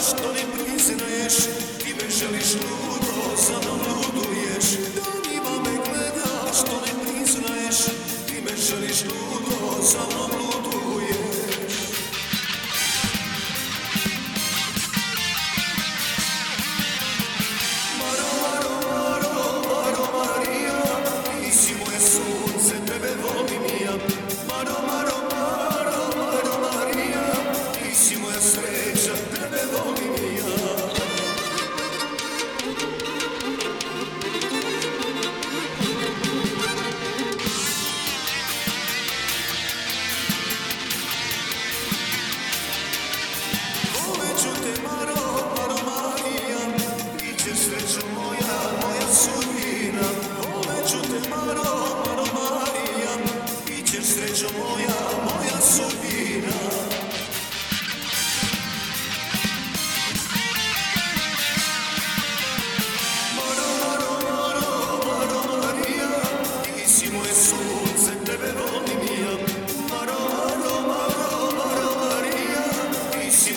što ne priznaješ i me želiš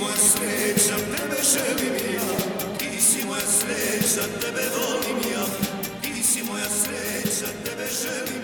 moja sreća, tebe želim ja. Ti si moja sreća, tebe volim ja. Ti si moja sreća, tebe želim